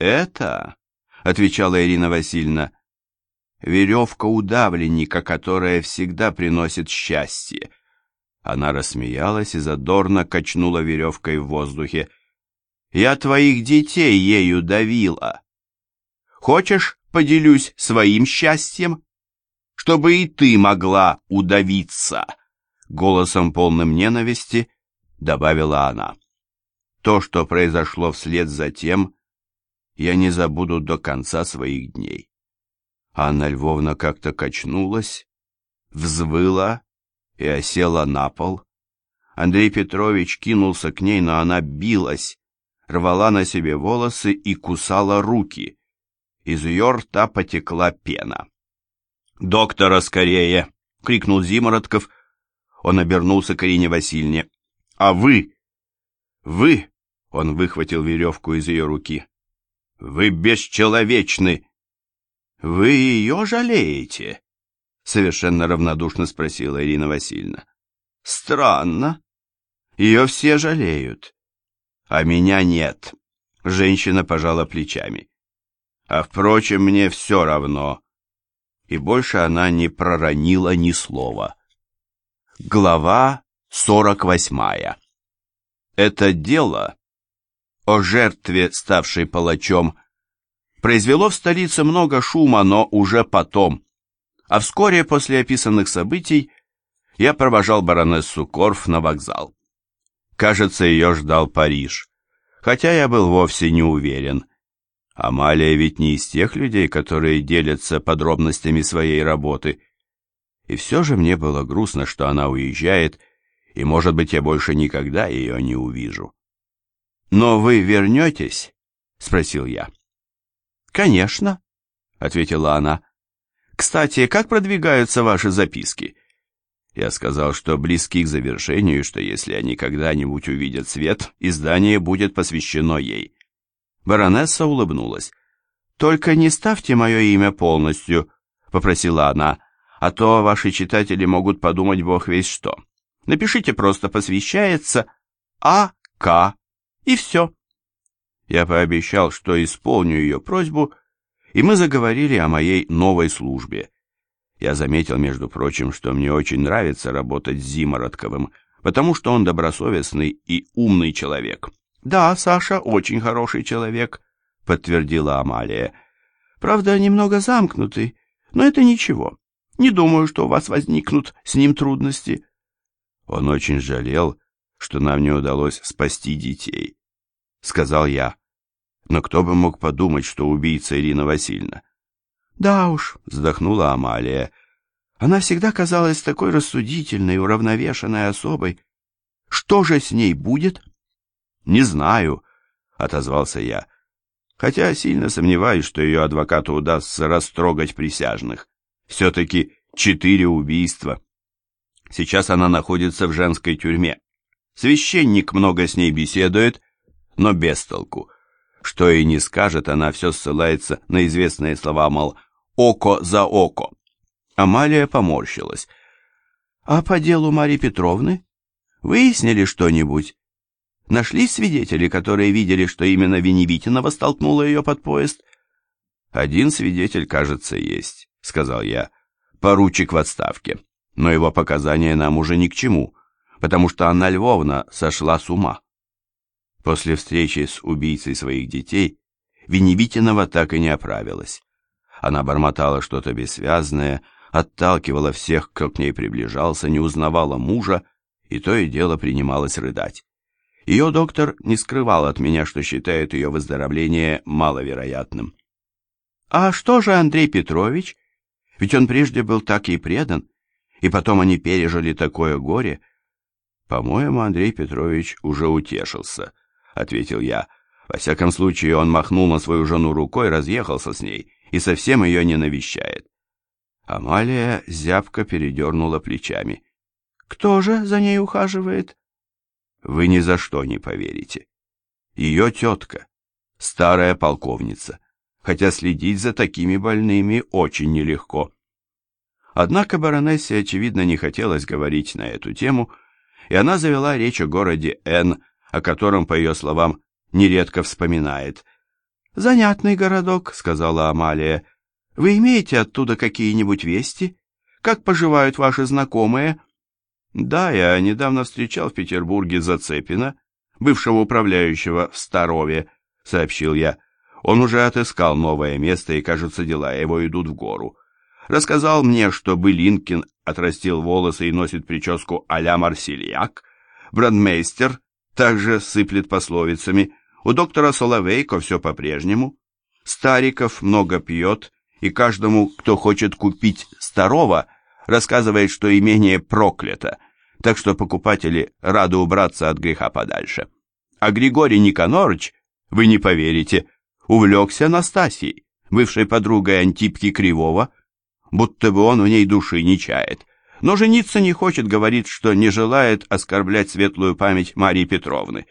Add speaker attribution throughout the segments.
Speaker 1: «Это, — отвечала Ирина Васильевна, — веревка удавленника, которая всегда приносит счастье». Она рассмеялась и задорно качнула веревкой в воздухе. «Я твоих детей ею давила. Хочешь, поделюсь своим счастьем? Чтобы и ты могла удавиться!» Голосом полным ненависти добавила она. То, что произошло вслед за тем, я не забуду до конца своих дней. Анна Львовна как-то качнулась, взвыла и осела на пол. Андрей Петрович кинулся к ней, но она билась, рвала на себе волосы и кусала руки. Из ее рта потекла пена. «Доктора скорее!» — крикнул Зимородков. Он обернулся к Ирине Васильевне. «А вы? Вы?» — он выхватил веревку из ее руки. «Вы бесчеловечны!» «Вы ее жалеете?» Совершенно равнодушно спросила Ирина Васильевна. Странно. Ее все жалеют. А меня нет. Женщина пожала плечами. А впрочем, мне все равно. И больше она не проронила ни слова. Глава сорок восьмая. Это дело о жертве, ставшей палачом, произвело в столице много шума, но уже потом, а вскоре после описанных событий я провожал баронессу Корф на вокзал. Кажется, ее ждал Париж, хотя я был вовсе не уверен. Амалия ведь не из тех людей, которые делятся подробностями своей работы. И все же мне было грустно, что она уезжает, и, может быть, я больше никогда ее не увижу. «Но вы вернетесь?» — спросил я. «Конечно», — ответила она. Кстати, как продвигаются ваши записки? Я сказал, что близки к завершению, что если они когда-нибудь увидят свет, издание будет посвящено ей. Баронесса улыбнулась. «Только не ставьте мое имя полностью», — попросила она, «а то ваши читатели могут подумать бог весь что. Напишите просто «посвящается А.К.» и все». Я пообещал, что исполню ее просьбу и мы заговорили о моей новой службе. Я заметил, между прочим, что мне очень нравится работать с Зимородковым, потому что он добросовестный и умный человек. «Да, Саша очень хороший человек», — подтвердила Амалия. «Правда, немного замкнутый, но это ничего. Не думаю, что у вас возникнут с ним трудности». Он очень жалел, что нам не удалось спасти детей, — сказал я. Но кто бы мог подумать, что убийца Ирина Васильевна? Да уж, вздохнула Амалия. Она всегда казалась такой рассудительной, уравновешенной особой. Что же с ней будет? Не знаю, отозвался я. Хотя сильно сомневаюсь, что ее адвокату удастся растрогать присяжных. Все-таки четыре убийства. Сейчас она находится в женской тюрьме. Священник много с ней беседует, но без толку. Что и не скажет, она все ссылается на известные слова, мол, «око за око». Амалия поморщилась. «А по делу Марии Петровны? Выяснили что-нибудь? Нашли свидетели, которые видели, что именно Веневитинова столкнула ее под поезд?» «Один свидетель, кажется, есть», — сказал я. «Поручик в отставке. Но его показания нам уже ни к чему, потому что Анна Львовна сошла с ума». После встречи с убийцей своих детей Веневитинова так и не оправилась. Она бормотала что-то бессвязное, отталкивала всех, кто к ней приближался, не узнавала мужа, и то и дело принималась рыдать. Ее доктор не скрывал от меня, что считает ее выздоровление маловероятным. «А что же Андрей Петрович? Ведь он прежде был так ей предан, и потом они пережили такое горе». По-моему, Андрей Петрович уже утешился. — ответил я. Во всяком случае, он махнул на свою жену рукой, разъехался с ней и совсем ее не навещает. Амалия зябко передернула плечами. «Кто же за ней ухаживает?» «Вы ни за что не поверите. Ее тетка, старая полковница, хотя следить за такими больными очень нелегко». Однако баронессе, очевидно, не хотелось говорить на эту тему, и она завела речь о городе Н, о котором, по ее словам, нередко вспоминает. «Занятный городок», — сказала Амалия. «Вы имеете оттуда какие-нибудь вести? Как поживают ваши знакомые?» «Да, я недавно встречал в Петербурге Зацепина, бывшего управляющего в Старове», — сообщил я. «Он уже отыскал новое место, и, кажется, дела его идут в гору. Рассказал мне, что Былинкин отрастил волосы и носит прическу а-ля Марсельяк. Брандмейстер также сыплет пословицами. У доктора Соловейко все по-прежнему. Стариков много пьет, и каждому, кто хочет купить старого, рассказывает, что имение проклято, так что покупатели рады убраться от греха подальше. А Григорий Никонорович, вы не поверите, увлекся Настасьей, бывшей подругой Антипки Кривого, будто бы он в ней души не чает. Но жениться не хочет, говорит, что не желает оскорблять светлую память Марии Петровны.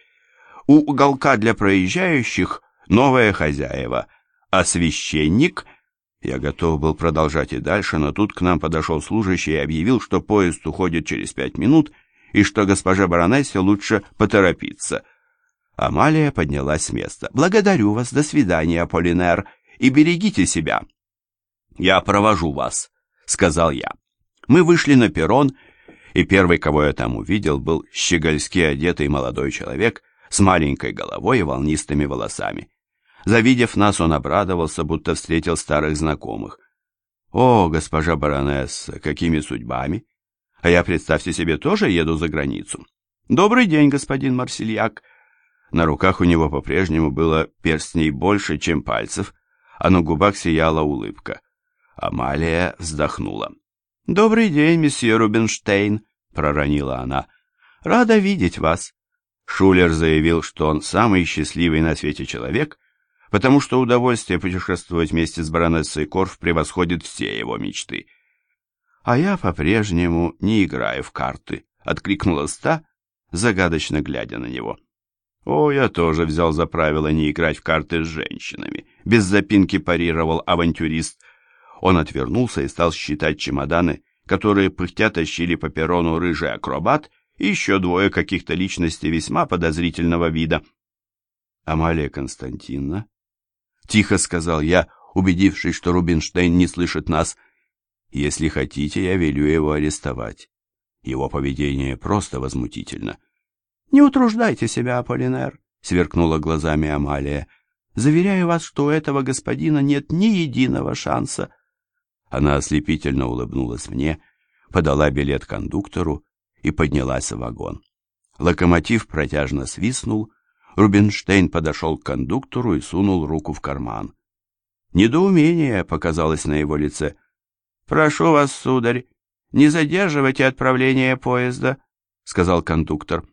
Speaker 1: У уголка для проезжающих новая хозяева, а священник... Я готов был продолжать и дальше, но тут к нам подошел служащий и объявил, что поезд уходит через пять минут и что госпожа баронессе лучше поторопиться. Амалия поднялась с места. «Благодарю вас, до свидания, Аполлинер, и берегите себя». «Я провожу вас», — сказал я. Мы вышли на перрон, и первый, кого я там увидел, был щегольски одетый молодой человек с маленькой головой и волнистыми волосами. Завидев нас, он обрадовался, будто встретил старых знакомых. «О, госпожа баронесса, какими судьбами? А я, представьте себе, тоже еду за границу. Добрый день, господин Марсельяк». На руках у него по-прежнему было перстней больше, чем пальцев, а на губах сияла улыбка. Амалия вздохнула. «Добрый день, месье Рубинштейн», — проронила она. «Рада видеть вас». Шулер заявил, что он самый счастливый на свете человек, потому что удовольствие путешествовать вместе с баронессой Корф превосходит все его мечты. «А я по-прежнему не играю в карты», — откликнула Ста, загадочно глядя на него. «О, я тоже взял за правило не играть в карты с женщинами», — без запинки парировал авантюрист — он отвернулся и стал считать чемоданы, которые пыхтя тащили по перрону рыжий акробат и еще двое каких-то личностей весьма подозрительного вида. «Амалия Константиновна?» — тихо сказал я, убедившись, что Рубинштейн не слышит нас. «Если хотите, я велю его арестовать. Его поведение просто возмутительно». «Не утруждайте себя, Аполлинер», — сверкнула глазами Амалия. «Заверяю вас, что у этого господина нет ни единого шанса». Она ослепительно улыбнулась мне, подала билет кондуктору и поднялась в вагон. Локомотив протяжно свистнул, Рубинштейн подошел к кондуктору и сунул руку в карман. Недоумение показалось на его лице. «Прошу вас, сударь, не задерживайте отправление поезда», — сказал кондуктор.